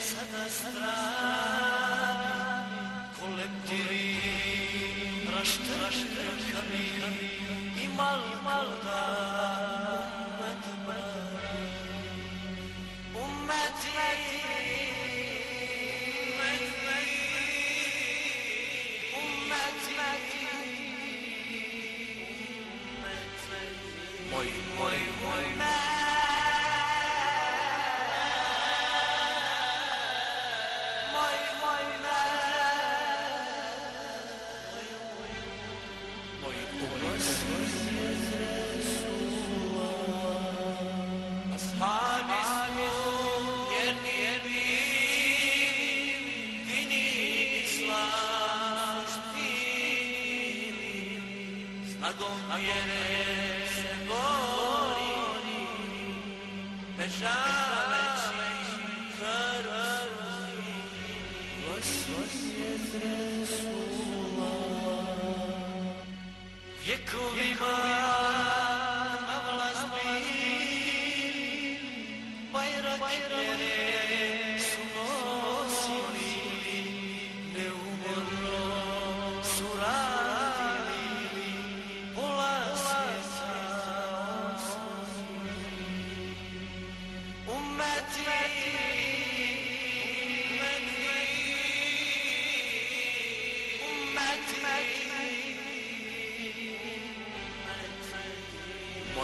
sada strani kolektori raštraštrani imal malda ummeti Moi, moi, moi, moi. اگمیره سباری به شب فرمی وسوسیت رسول الله یکوی مغلق بیر بیرک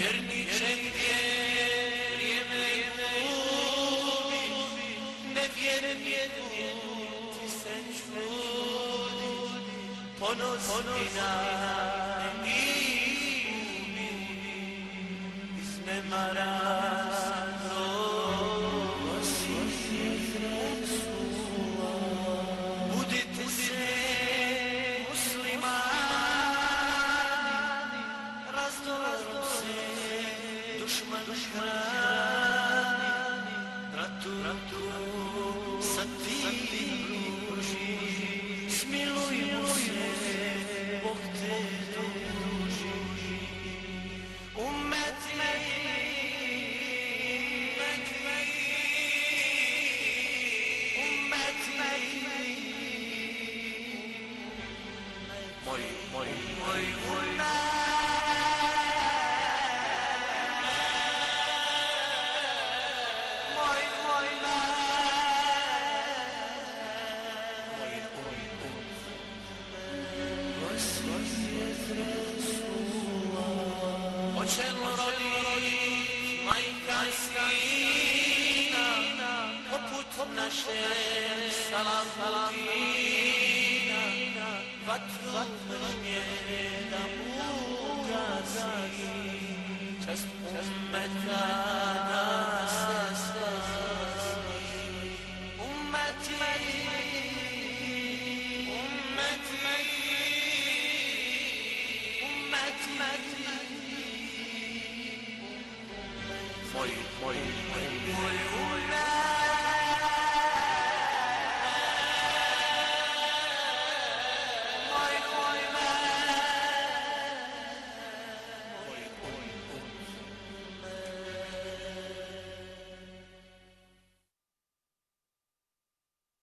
Yerini çekti μόνος είναι είναι είναι Salam, salam, salam, salam. فتح من يده كاسي تسقم متانا Moi, moi, moi, moi, moi, moi,